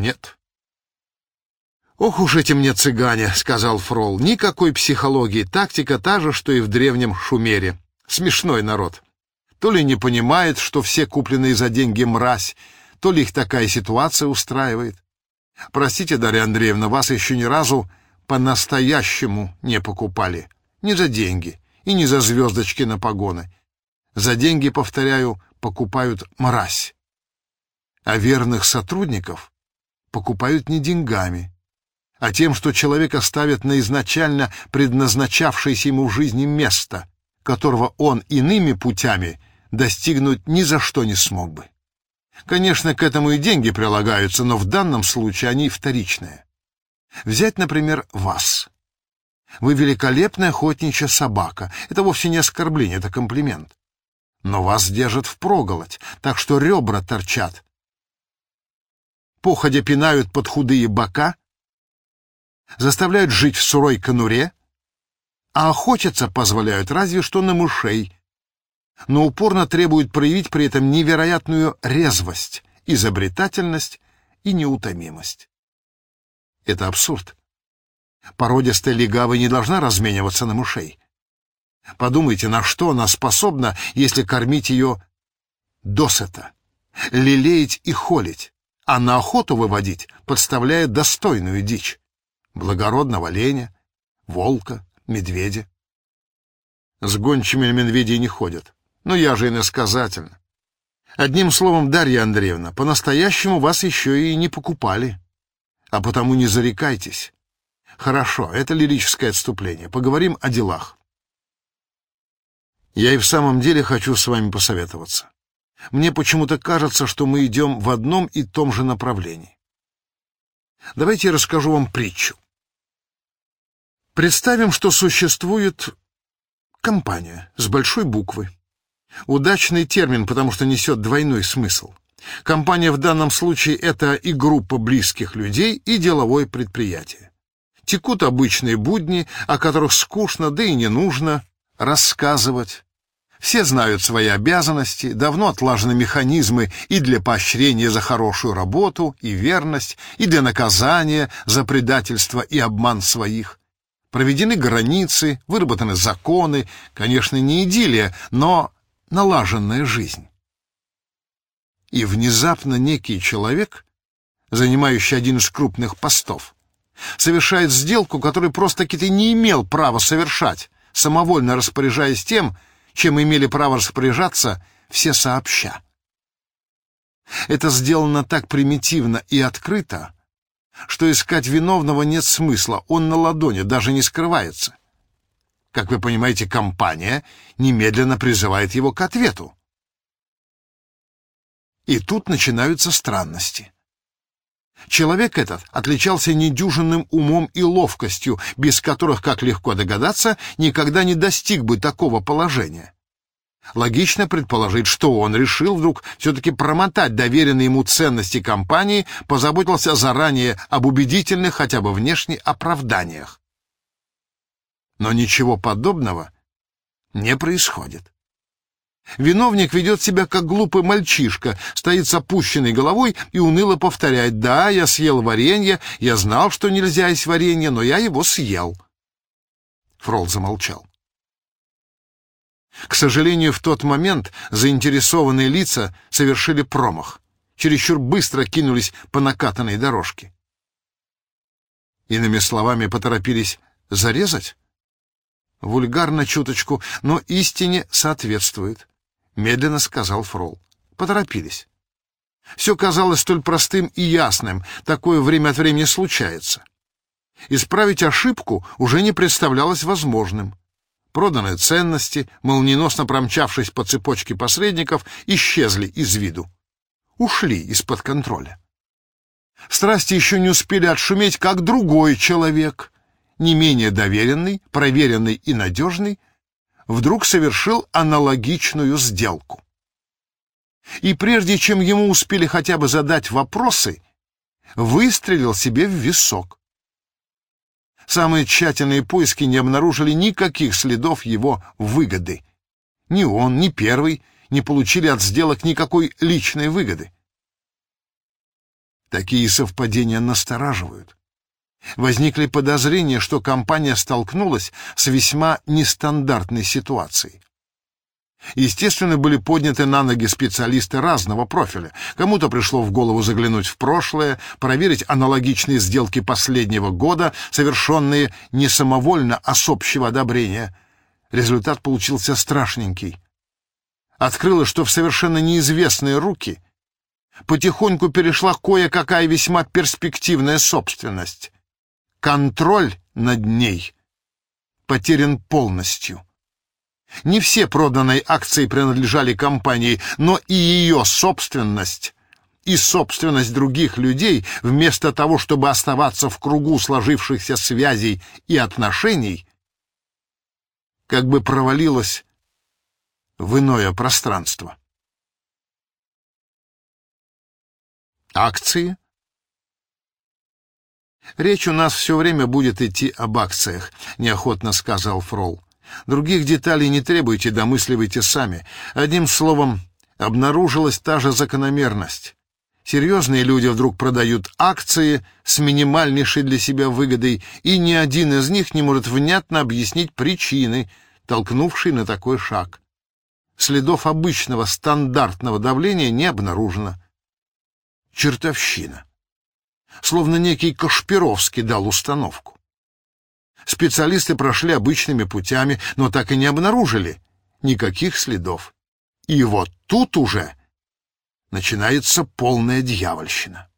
Нет. «Ох уж эти мне цыгане», — сказал Фрол. «Никакой психологии, тактика та же, что и в древнем Шумере. Смешной народ. То ли не понимает, что все купленные за деньги мразь, то ли их такая ситуация устраивает. Простите, Дарья Андреевна, вас еще ни разу по-настоящему не покупали. Не за деньги и не за звездочки на погоны. За деньги, повторяю, покупают мразь. А верных сотрудников покупают не деньгами, а тем, что человека ставят на изначально предназначавшееся ему в жизни место, которого он иными путями достигнуть ни за что не смог бы. Конечно, к этому и деньги прилагаются, но в данном случае они вторичные. Взять, например, вас. Вы великолепная охотничья собака. Это вовсе не оскорбление, это комплимент. Но вас держат впроголодь, так что ребра торчат. Походя пинают под худые бока, заставляют жить в сурой конуре, а охотиться позволяют разве что на мышей, но упорно требуют проявить при этом невероятную резвость, изобретательность и неутомимость. Это абсурд. Породистая легава не должна размениваться на мышей. Подумайте, на что она способна, если кормить ее досыта, лелеять и холить, а на охоту выводить, подставляя достойную дичь благородного оленя, волка, медведя. С гончими медведей не ходят. Но я же иносказательно. Одним словом, Дарья Андреевна, по-настоящему вас еще и не покупали. А потому не зарекайтесь. Хорошо, это лирическое отступление. Поговорим о делах. Я и в самом деле хочу с вами посоветоваться. Мне почему-то кажется, что мы идем в одном и том же направлении. Давайте я расскажу вам притчу. Представим, что существует компания с большой буквы. Удачный термин, потому что несет двойной смысл. Компания в данном случае это и группа близких людей, и деловое предприятие. Текут обычные будни, о которых скучно, да и не нужно рассказывать. Все знают свои обязанности, давно отлажены механизмы и для поощрения за хорошую работу и верность, и для наказания за предательство и обман своих. Проведены границы, выработаны законы, конечно, не идиллия, но налаженная жизнь. И внезапно некий человек, занимающий один из крупных постов, совершает сделку, которую просто-таки не имел права совершать, самовольно распоряжаясь тем, чем имели право распоряжаться все сообща. Это сделано так примитивно и открыто, что искать виновного нет смысла, он на ладони, даже не скрывается. Как вы понимаете, компания немедленно призывает его к ответу. И тут начинаются странности. Человек этот отличался недюжинным умом и ловкостью, без которых, как легко догадаться, никогда не достиг бы такого положения. Логично предположить, что он решил вдруг все-таки промотать доверенные ему ценности компании, позаботился заранее об убедительных, хотя бы внешне, оправданиях. Но ничего подобного не происходит. Виновник ведет себя как глупый мальчишка, стоит с опущенной головой и уныло повторяет «Да, я съел варенье, я знал, что нельзя есть варенье, но я его съел». Фрол замолчал. К сожалению, в тот момент заинтересованные лица совершили промах, чересчур быстро кинулись по накатанной дорожке. Иными словами, поторопились зарезать? Вульгарно чуточку, но истине соответствует, — медленно сказал Фрол. Поторопились. Все казалось столь простым и ясным, такое время от времени случается. Исправить ошибку уже не представлялось возможным. Проданные ценности, молниеносно промчавшись по цепочке посредников, исчезли из виду. Ушли из-под контроля. Страсти еще не успели отшуметь, как другой человек, не менее доверенный, проверенный и надежный, вдруг совершил аналогичную сделку. И прежде чем ему успели хотя бы задать вопросы, выстрелил себе в висок. Самые тщательные поиски не обнаружили никаких следов его выгоды. Ни он, ни первый не получили от сделок никакой личной выгоды. Такие совпадения настораживают. Возникли подозрения, что компания столкнулась с весьма нестандартной ситуацией. Естественно, были подняты на ноги специалисты разного профиля. Кому-то пришло в голову заглянуть в прошлое, проверить аналогичные сделки последнего года, совершенные не самовольно, а с общего одобрения. Результат получился страшненький. Открылось, что в совершенно неизвестные руки потихоньку перешла кое-какая весьма перспективная собственность. Контроль над ней потерян полностью. Не все проданные акции принадлежали компании, но и ее собственность и собственность других людей, вместо того, чтобы оставаться в кругу сложившихся связей и отношений, как бы провалилась в иное пространство. Акции? Речь у нас все время будет идти об акциях, неохотно сказал Фрол. Других деталей не требуйте, домысливайте сами. Одним словом, обнаружилась та же закономерность. Серьезные люди вдруг продают акции с минимальнейшей для себя выгодой, и ни один из них не может внятно объяснить причины, толкнувшие на такой шаг. Следов обычного стандартного давления не обнаружено. Чертовщина. Словно некий Кашпировский дал установку. Специалисты прошли обычными путями, но так и не обнаружили никаких следов. И вот тут уже начинается полная дьявольщина.